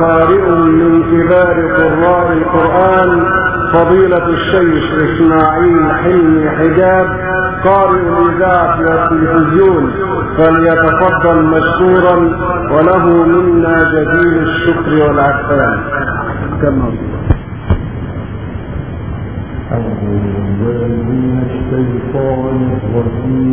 قارئ من كبار قراء القرآن فضيلة الشيخ إسماعيل حلمي حجاب قارئ الإذاعة والتلفزيون فليتفضل مشكورا وله منا جزيل الشكر والعفان. كما أعوذ بالله من الشيطان الرجيم.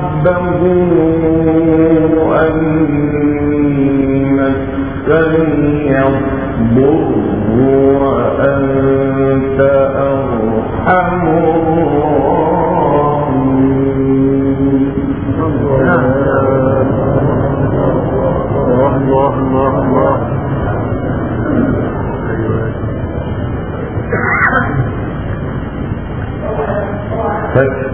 أني مسني وأنت أرحم. الراحمين الله الله الله فاستجبنا له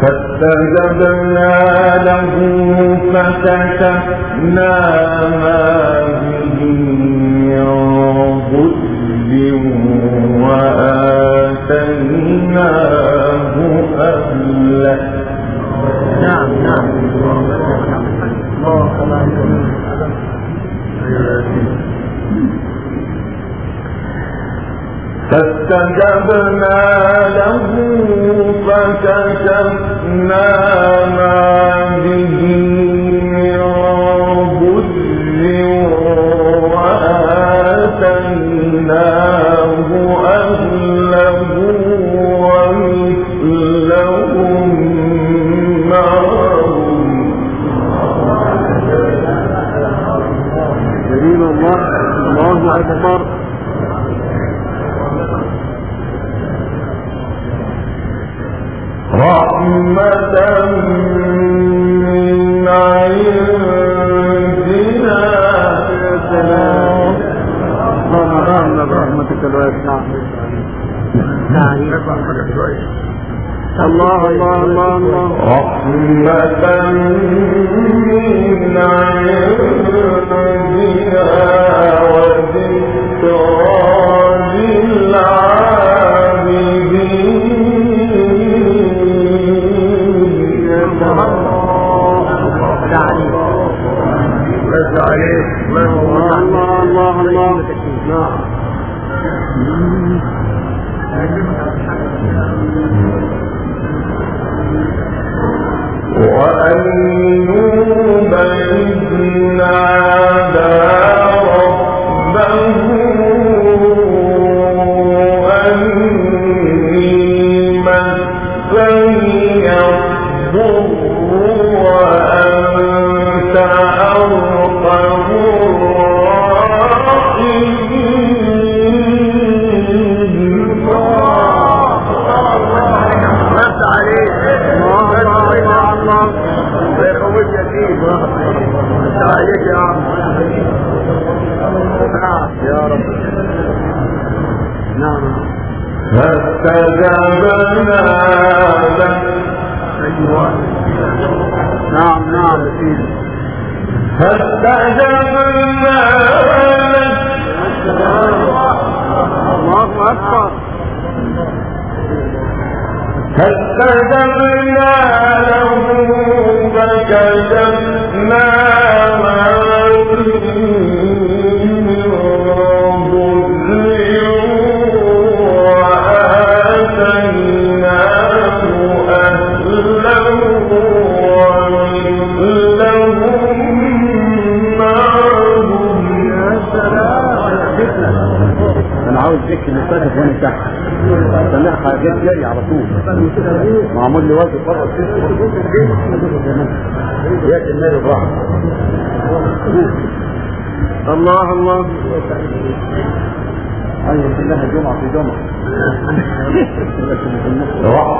فاستجبنا له فاستجبنا ما به من وآتيناه أهله. نعم نعم. فاستجبنا له فكشفنا ما به أكبر رحمة من عندنا اللهم رحمنا برحمتك الواسعة الله الله الله الله. رحمة من عندنا وأيوب إذ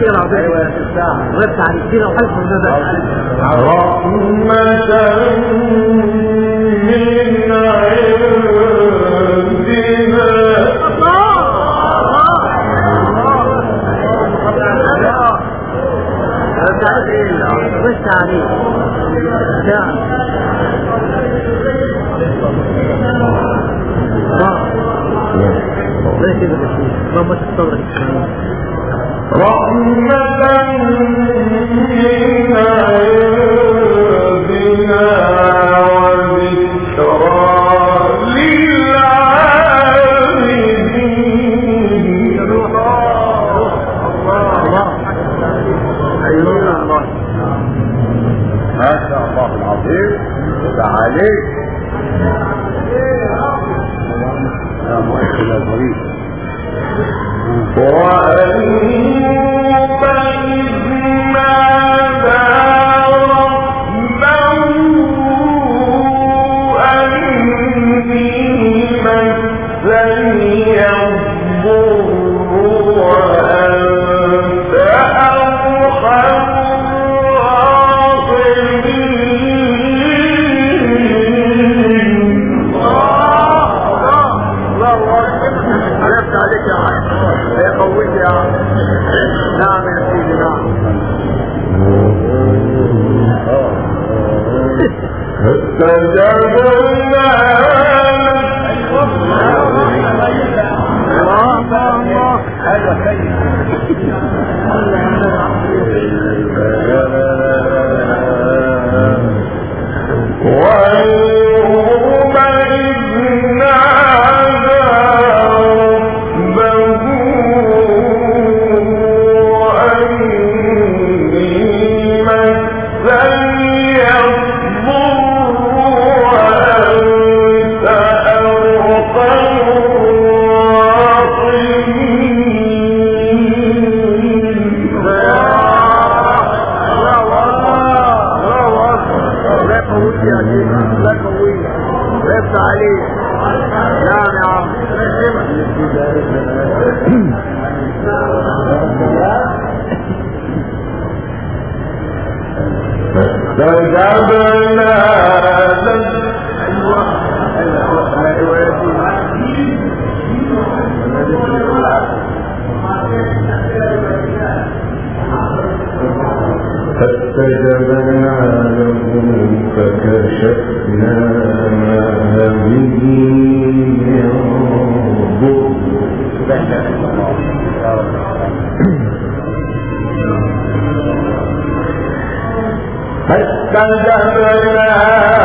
السيرة العظيمة غبت عن السيرة وحلف النبأ رحمة كذبنا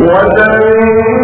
يقويك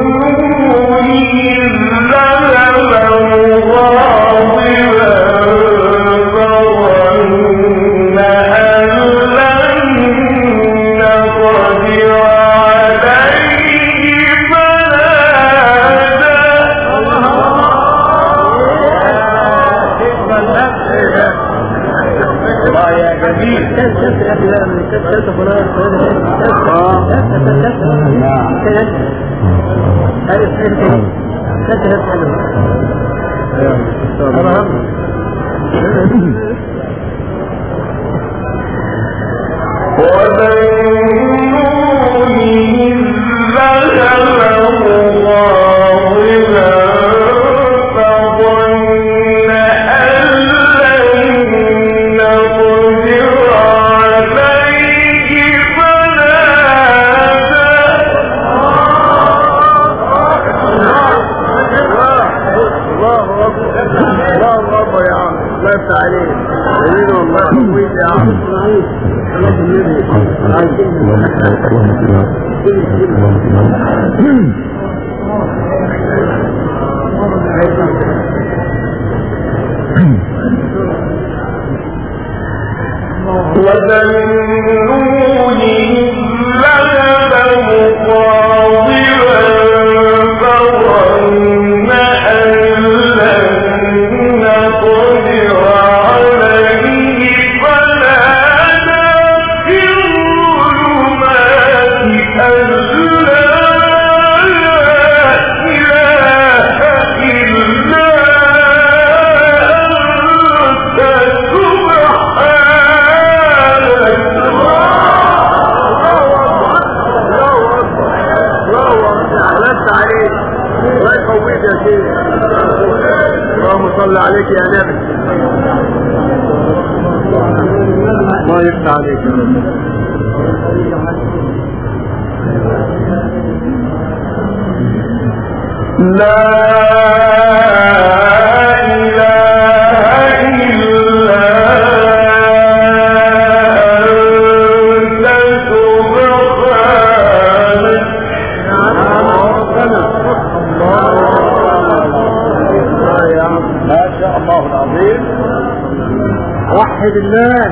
واحد الله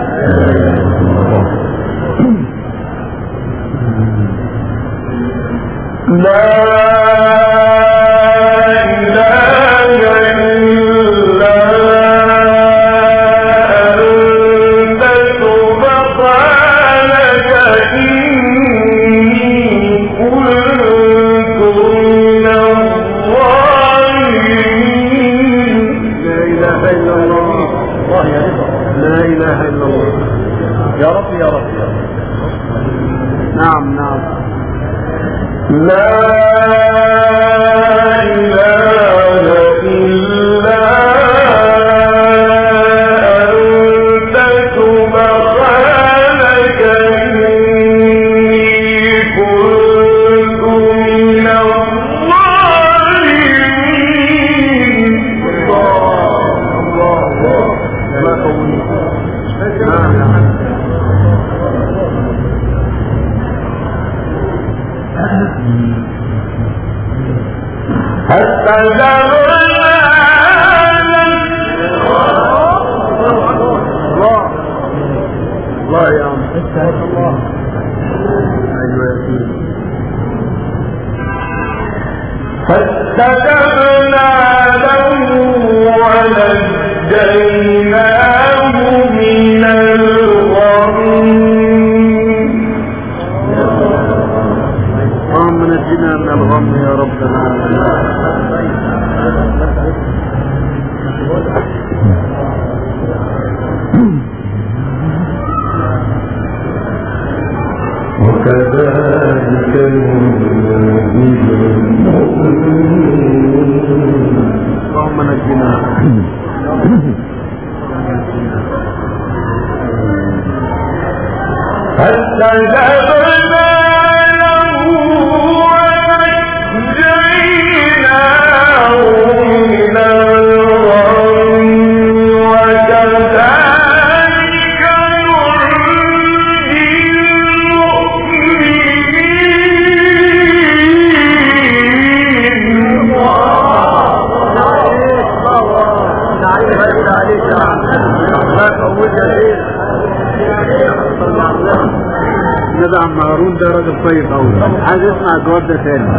عمارون ده راجل طيب قوي عايز اسمع الجواب ده تاني.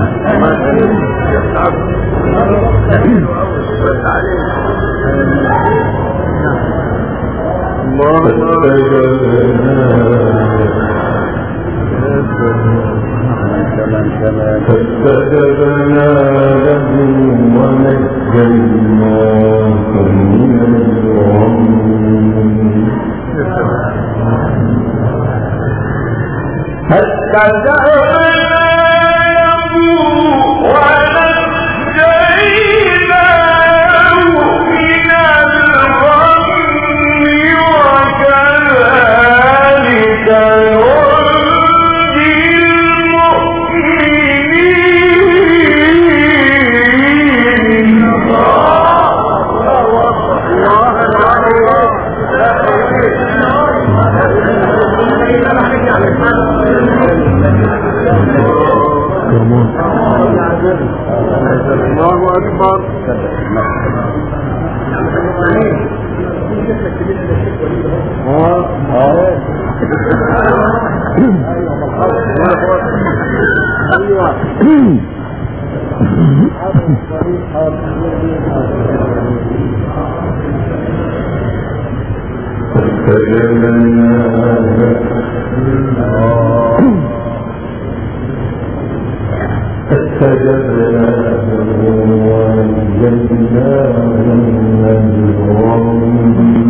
فاستجبنا له ونجيناه من الغم هل تدعو فجبناه وجدناه من الغم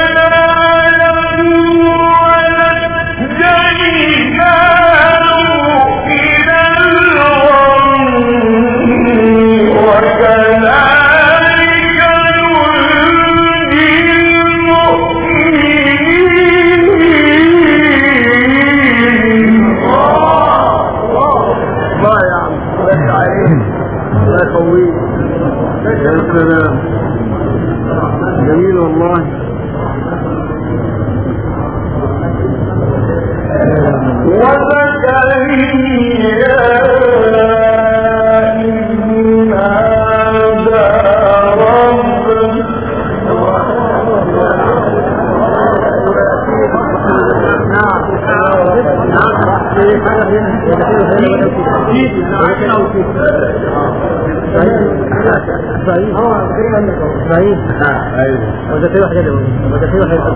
دخيل واحد ادعو ودخيل واحد ادعو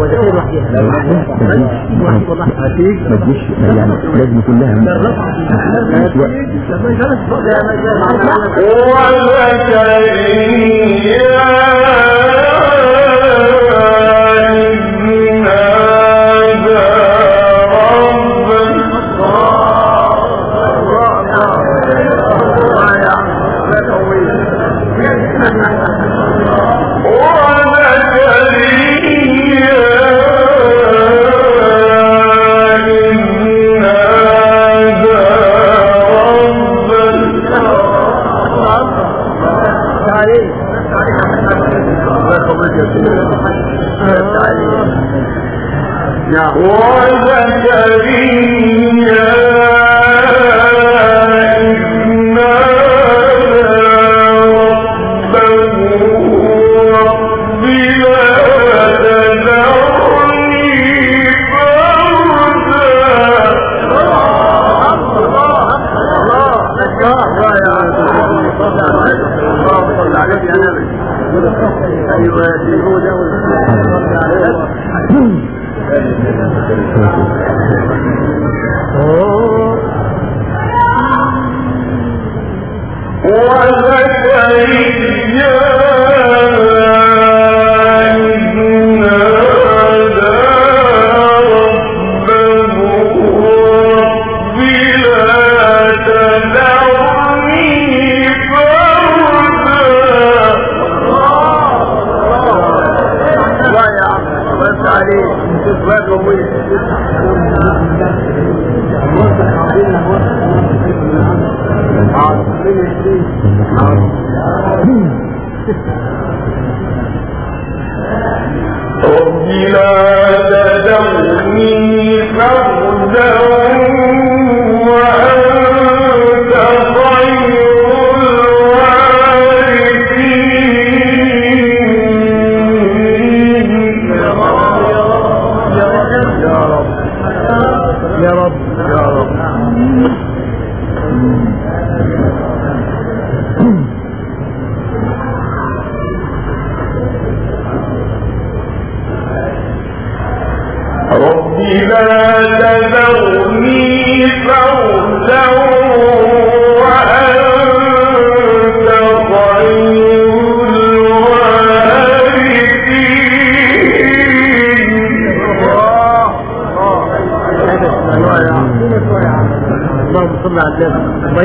ودخيل وحدها والله ما تجيش يعني لازم كلها هو الذي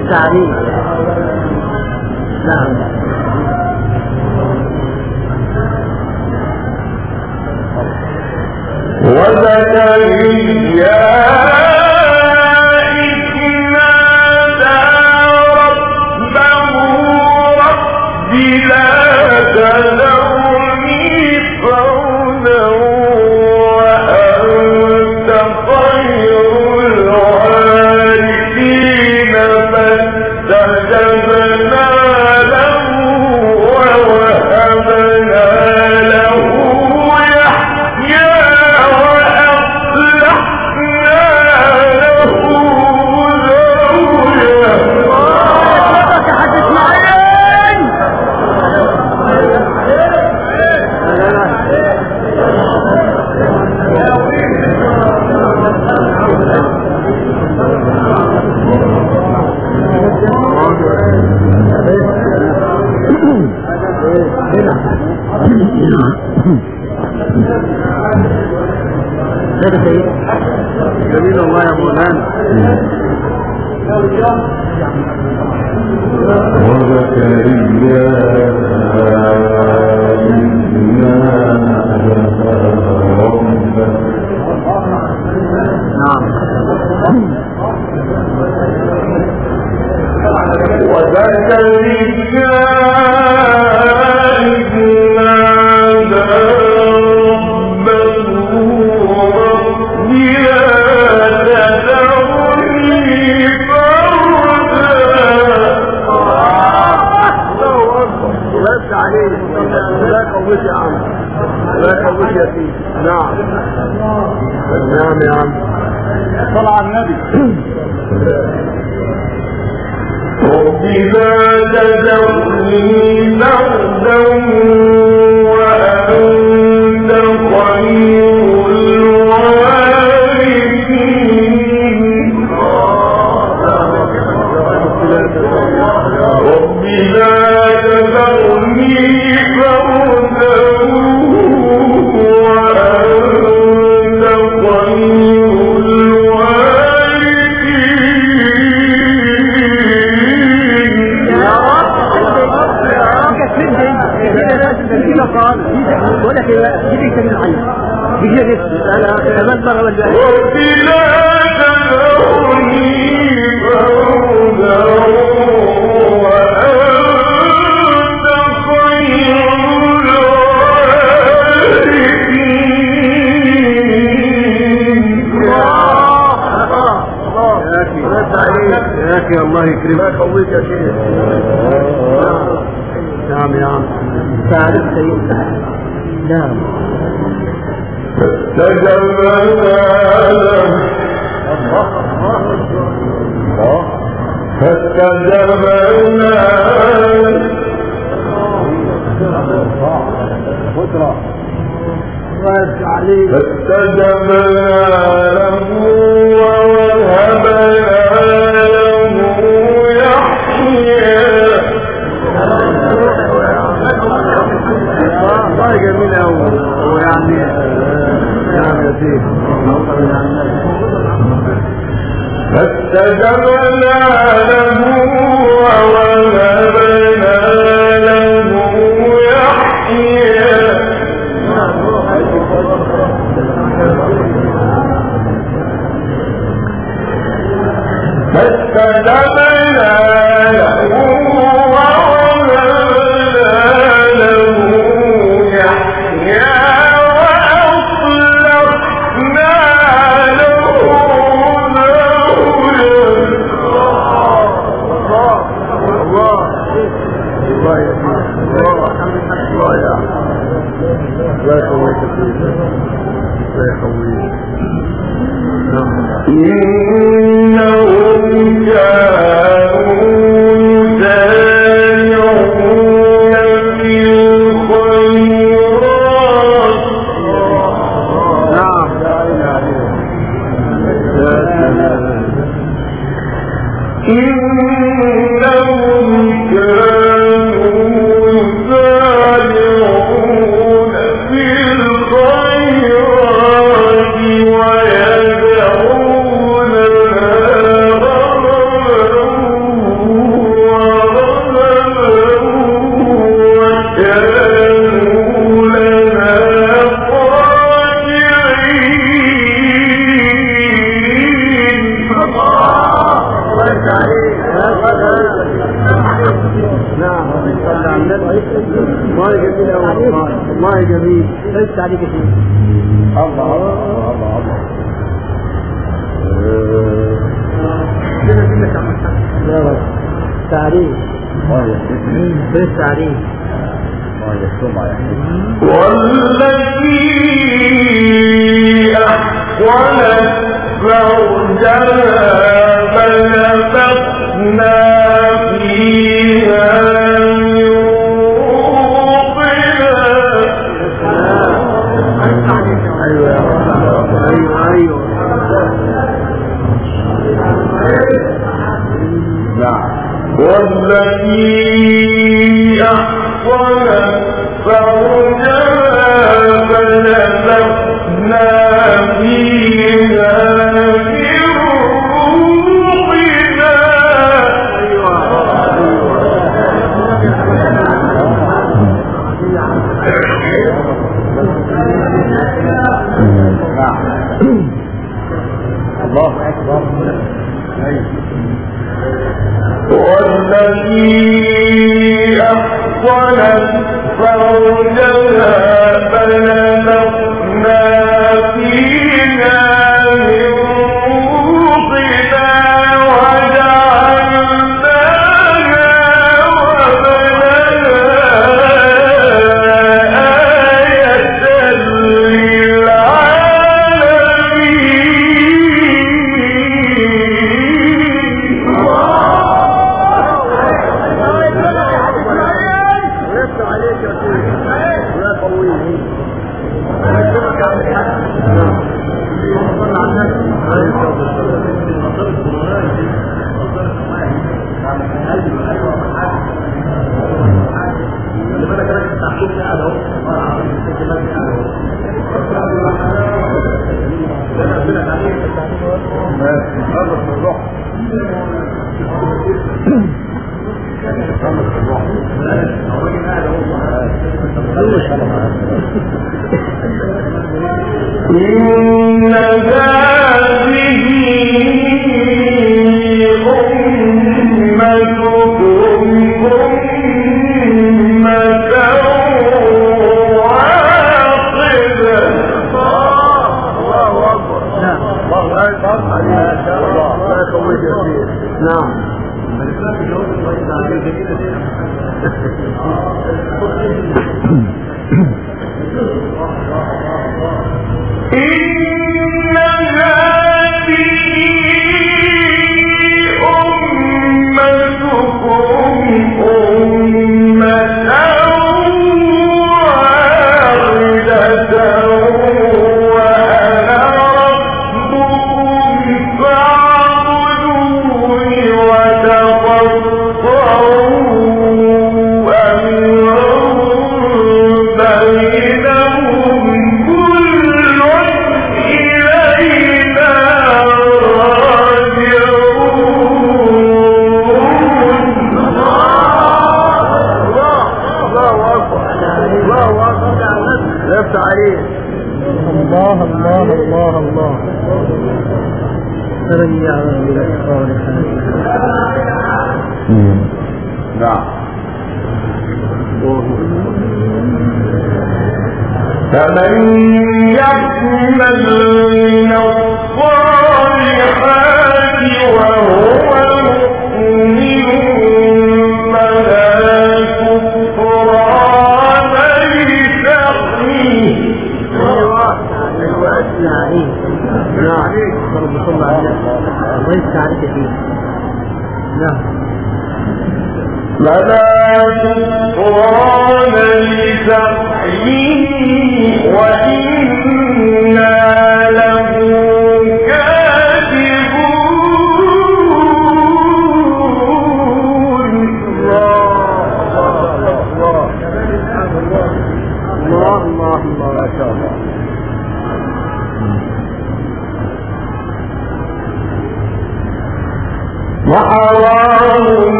الثاني Orada seni الله يكرمك قويك يا شيخ. نعم نعم, نعم. تعرف سيدنا نعم. الله. فاستجبنا فاستجبنا له. ويعني نعم يا شيخ فاستجبنا له أحصنت فرجها فنفخنا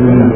Amen.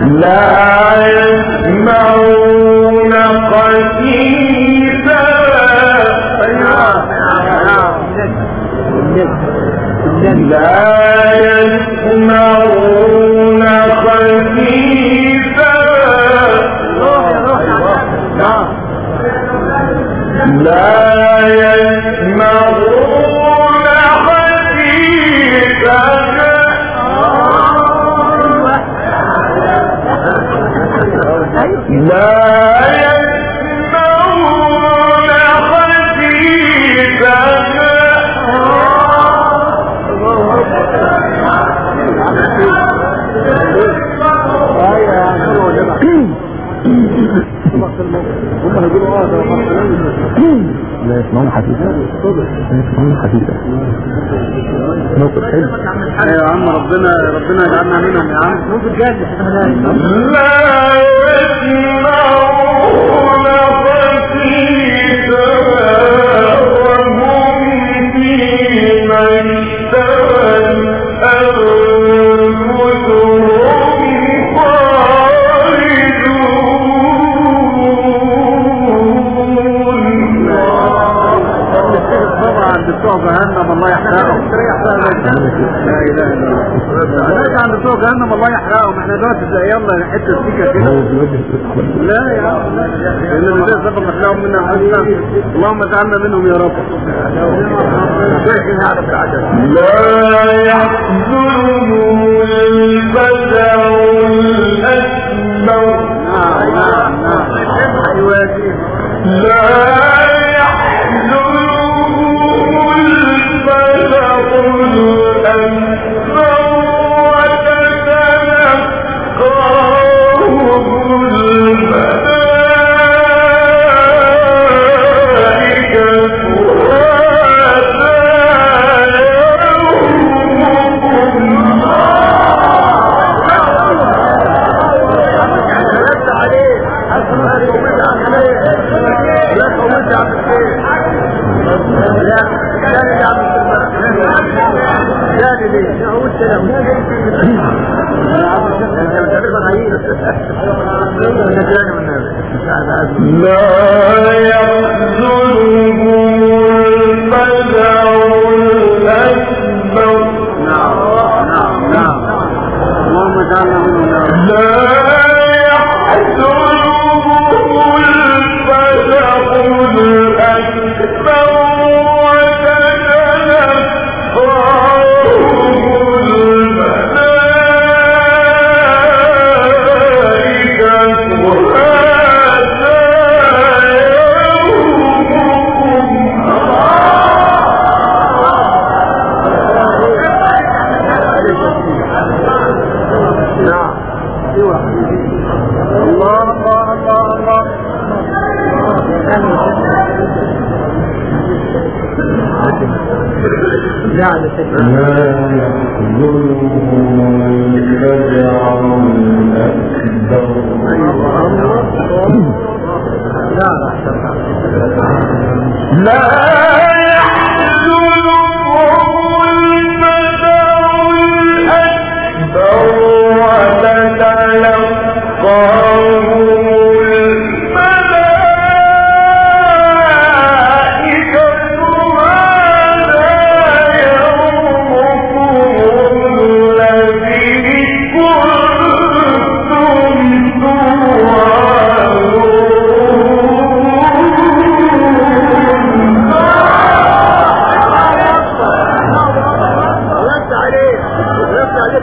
لا الحمد يا عم ربنا ربنا يجعلنا منهم يا عم. مو بجد لا يسمعون قصيدهم لا إله إلا الله. لا عند بتوع جهنم الله يحرقهم. إحنا دلوقتي زي يلا حتة سيكه كده. لا يا عم اللي بدا سبب منا عنا اللهم اجعلنا منهم يا رب. لا يحزنهم البشر الاكبر لا يحزنهم البشر الاكبر لست عليه لا تقومش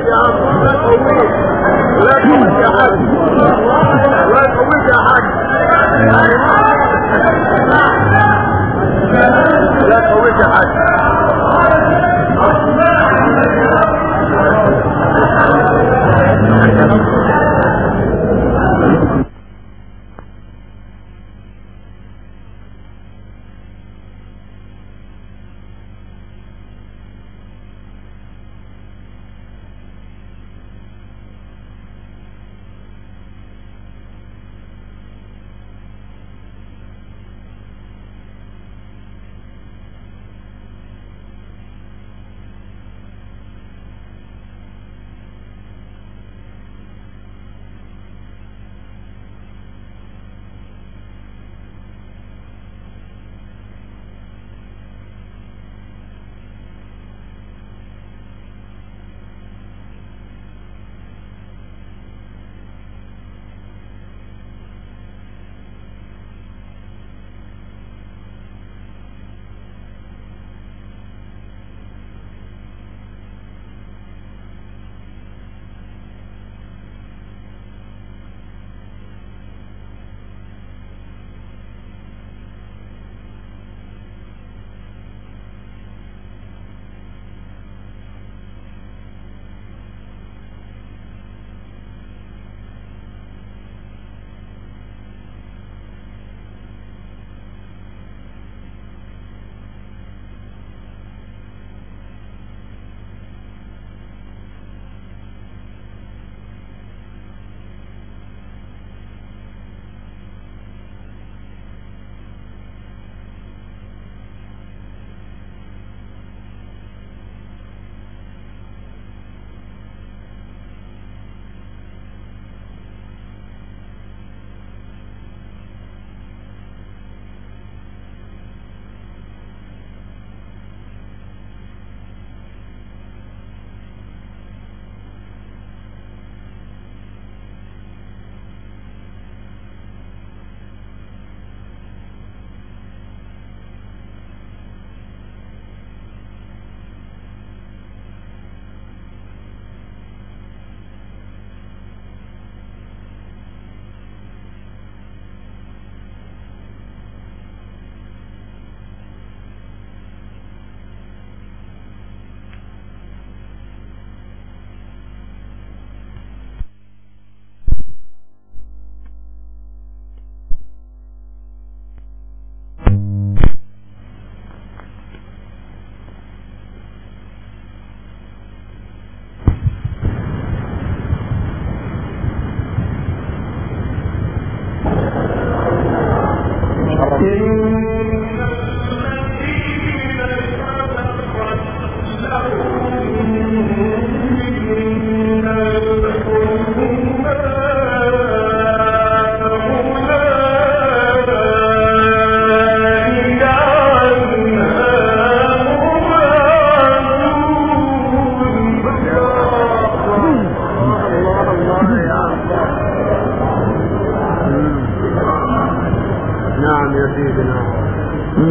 يا عم لا تقول يا عم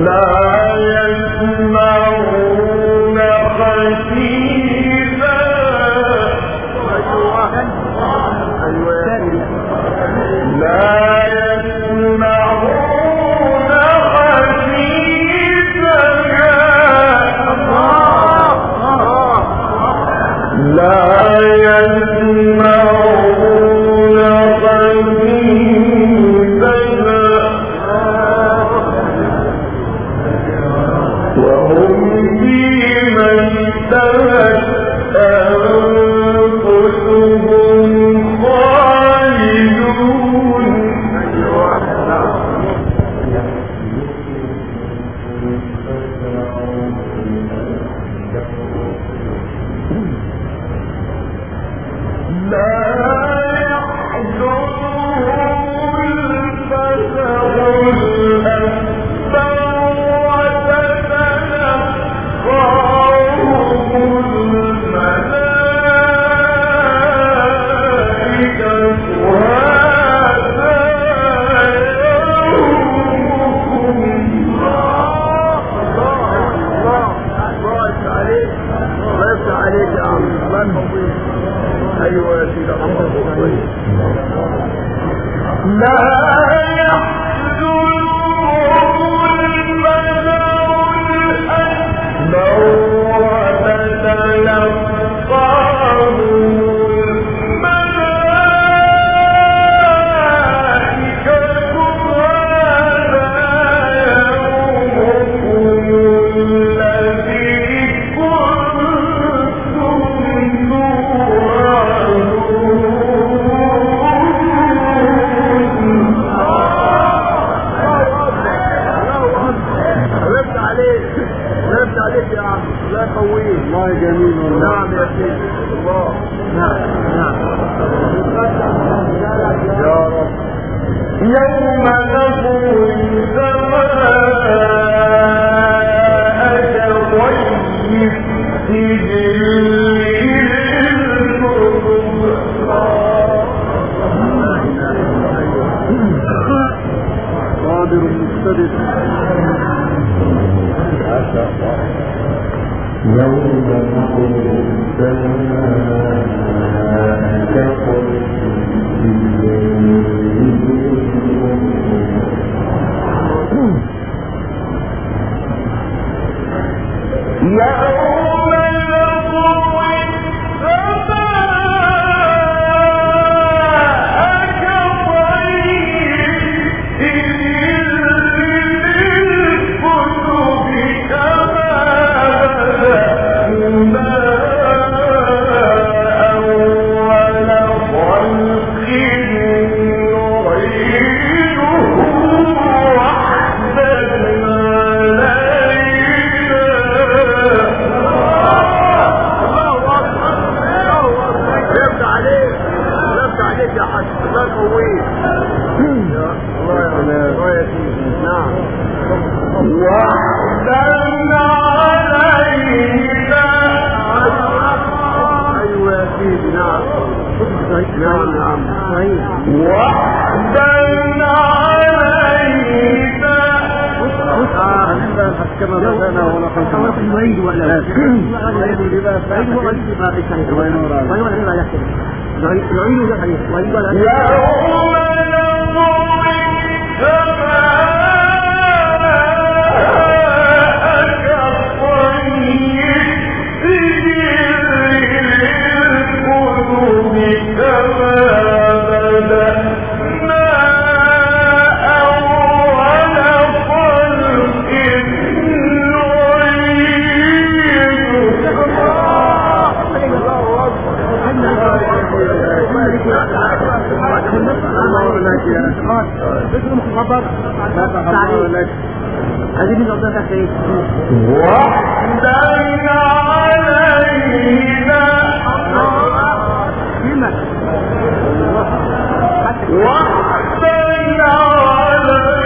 لا يسمعون ولا الحديث الوعيد ولا الخبر اسم الخبر تعريف عايزين نقول لك إيه علينا. كلمة وحدك علينا.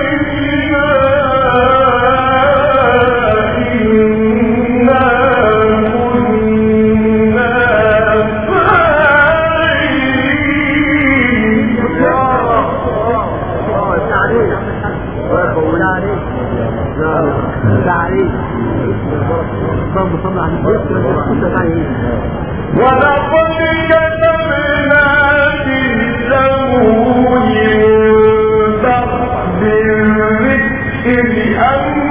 طبعا ولقد كتبنا في الزبور من بعد